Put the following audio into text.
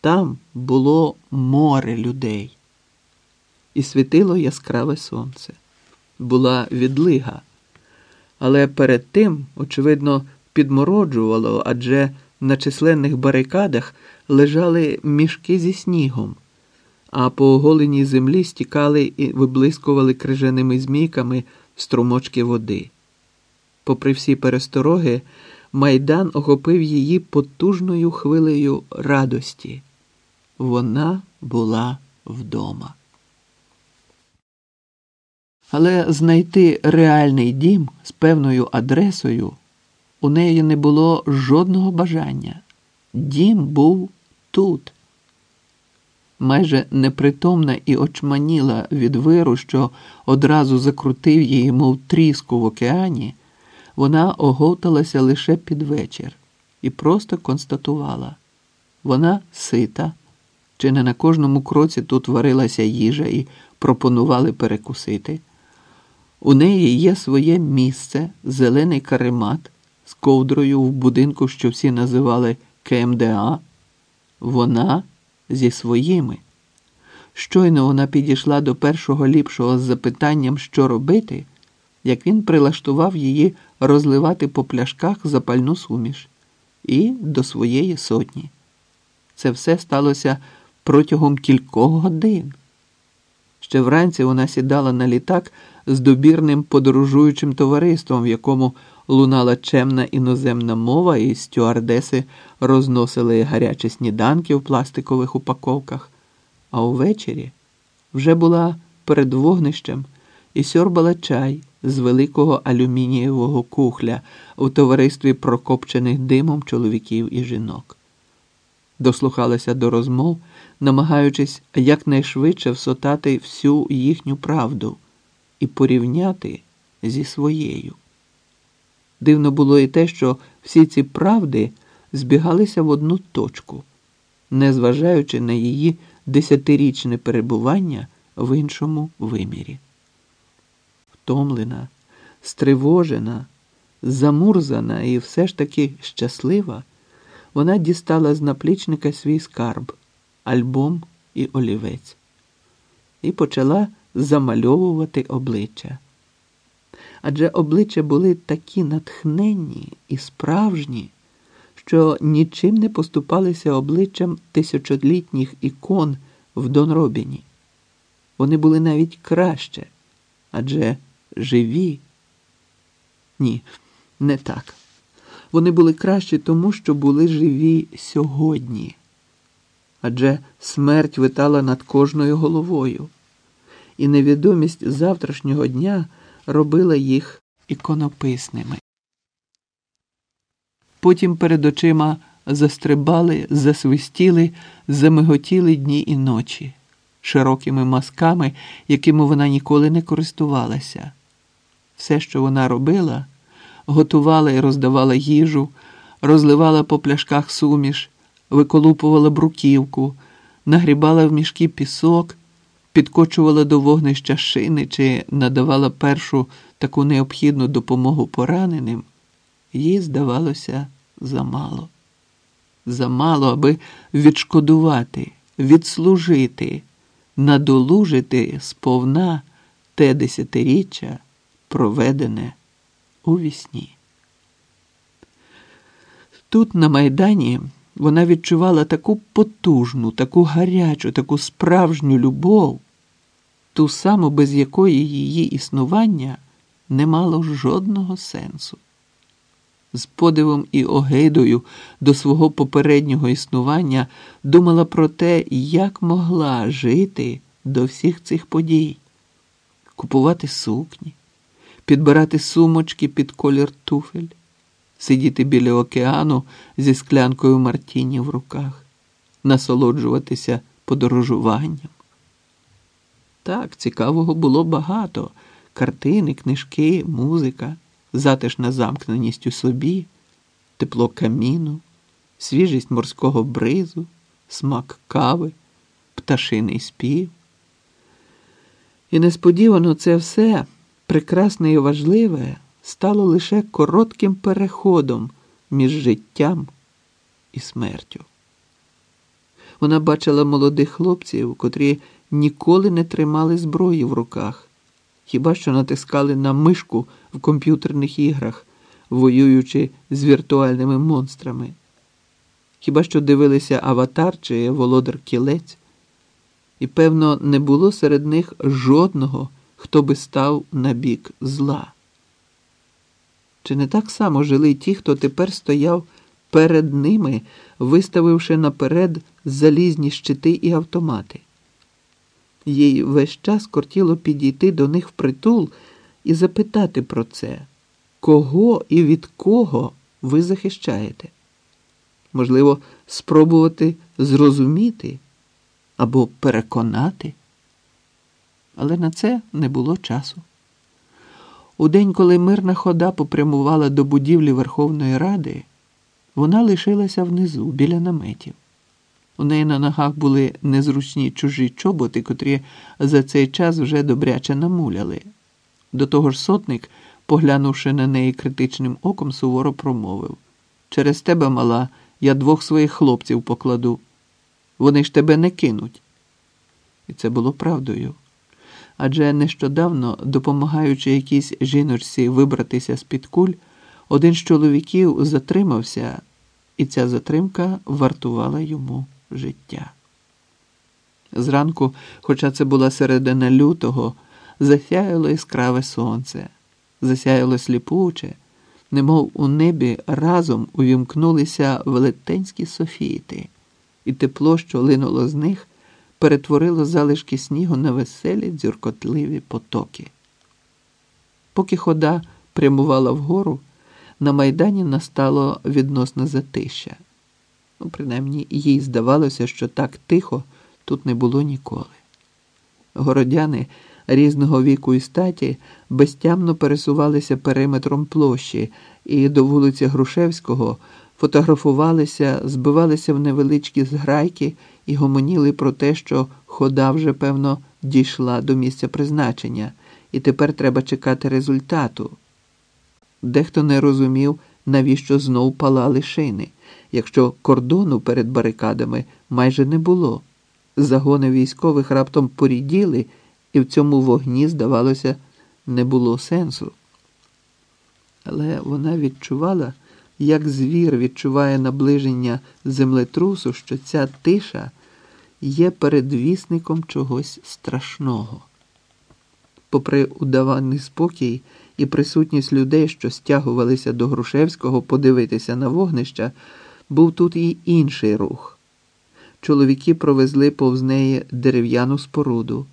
Там було море людей, і світило яскраве сонце. Була відлига, але перед тим, очевидно, підмороджувало, адже на численних барикадах лежали мішки зі снігом, а по оголеній землі стікали і виблискували крижаними змійками струмочки води. Попри всі перестороги, майдан охопив її потужною хвилею радості. Вона була вдома. Але знайти реальний дім з певною адресою у неї не було жодного бажання. Дім був тут. Майже непритомна і очманіла від виру, що одразу закрутив її, мов тріску в океані, вона оговталася лише під вечір і просто констатувала вона сита, чи не на кожному кроці тут варилася їжа і пропонували перекусити. У неї є своє місце, зелений каремат з ковдрою в будинку, що всі називали КМДА. Вона зі своїми. Щойно вона підійшла до першого ліпшого з запитанням, що робити, як він прилаштував її розливати по пляшках запальну суміш і до своєї сотні. Це все сталося протягом кількох годин. Ще вранці вона сідала на літак з добірним подорожуючим товариством, в якому лунала чемна іноземна мова, і стюардеси розносили гарячі сніданки в пластикових упаковках. А увечері вже була перед вогнищем і сьорбала чай з великого алюмінієвого кухля у товаристві прокопчених димом чоловіків і жінок. Дослухалася до розмов, намагаючись якнайшвидше всотати всю їхню правду і порівняти зі своєю. Дивно було і те, що всі ці правди збігалися в одну точку, незважаючи на її десятирічне перебування в іншому вимірі. Втомлена, стривожена, замурзана і все ж таки щаслива, вона дістала з наплічника свій скарб, альбом і олівець, і почала замальовувати обличчя. Адже обличчя були такі натхненні і справжні, що нічим не поступалися обличчям тисячолітніх ікон в Донробіні. Вони були навіть краще, адже живі. Ні, не так. Вони були кращі тому, що були живі сьогодні. Адже смерть витала над кожною головою, і невідомість завтрашнього дня робила їх іконописними. Потім перед очима застрибали, засвистіли, замиготіли дні і ночі широкими мазками, якими вона ніколи не користувалася. Все, що вона робила, готувала і роздавала їжу, розливала по пляшках суміш, виколупувала бруківку, нагрібала в мішки пісок, підкочувала до вогнища шини чи надавала першу таку необхідну допомогу пораненим, їй здавалося замало. Замало, аби відшкодувати, відслужити, надолужити сповна те десятиріччя, проведене у. Тут, на Майдані, вона відчувала таку потужну, таку гарячу, таку справжню любов, ту саму, без якої її існування не мало жодного сенсу. З подивом і огидою до свого попереднього існування думала про те, як могла жити до всіх цих подій, купувати сукні, підбирати сумочки під колір туфель, сидіти біля океану зі склянкою Мартіні в руках, насолоджуватися подорожуванням. Так, цікавого було багато картини, книжки, музика, затишна замкненість у собі, тепло каміну, свіжість морського бризу, смак кави, пташиний спів. І несподівано це все прекрасне і важливе стало лише коротким переходом між життям і смертю. Вона бачила молодих хлопців, котрі ніколи не тримали зброї в руках, хіба що натискали на мишку в комп'ютерних іграх, воюючи з віртуальними монстрами. Хіба що дивилися Аватар чи Володар Кілець, і, певно, не було серед них жодного, хто би став на бік зла. Чи не так само жили ті, хто тепер стояв перед ними, виставивши наперед залізні щити і автомати? Їй весь час кортіло підійти до них впритул і запитати про це, кого і від кого ви захищаєте? Можливо, спробувати зрозуміти або переконати. Але на це не було часу. У день, коли мирна хода попрямувала до будівлі Верховної Ради, вона лишилася внизу, біля наметів. У неї на ногах були незручні чужі чоботи, котрі за цей час вже добряче намуляли. До того ж, сотник, поглянувши на неї критичним оком, суворо промовив Через тебе, мала, я двох своїх хлопців покладу. Вони ж тебе не кинуть. І це було правдою. Адже нещодавно, допомагаючи якійсь жіночці вибратися з-під куль, один з чоловіків затримався, і ця затримка вартувала йому життя. Зранку, хоча це була середина лютого, засяяло яскраве сонце, засяяло сліпуче, немов у небі разом увімкнулися велетенські софіти, і тепло, що линуло з них, перетворило залишки снігу на веселі дзюркотливі потоки. Поки хода прямувала вгору, на майдані настало відносне затища. Ну, принаймні, їй здавалося, що так тихо тут не було ніколи. Городяни різного віку і статі безтямно пересувалися периметром площі і до вулиці Грушевського фотографувалися, збивалися в невеличкі зграйки і гомоніли про те, що хода вже, певно, дійшла до місця призначення, і тепер треба чекати результату. Дехто не розумів, навіщо знов палали шини, якщо кордону перед барикадами майже не було. Загони військових раптом поріділи, і в цьому вогні, здавалося, не було сенсу. Але вона відчувала, як звір відчуває наближення землетрусу, що ця тиша є передвісником чогось страшного. Попри удаваний спокій і присутність людей, що стягувалися до Грушевського подивитися на вогнища, був тут і інший рух. Чоловіки провезли повз неї дерев'яну споруду.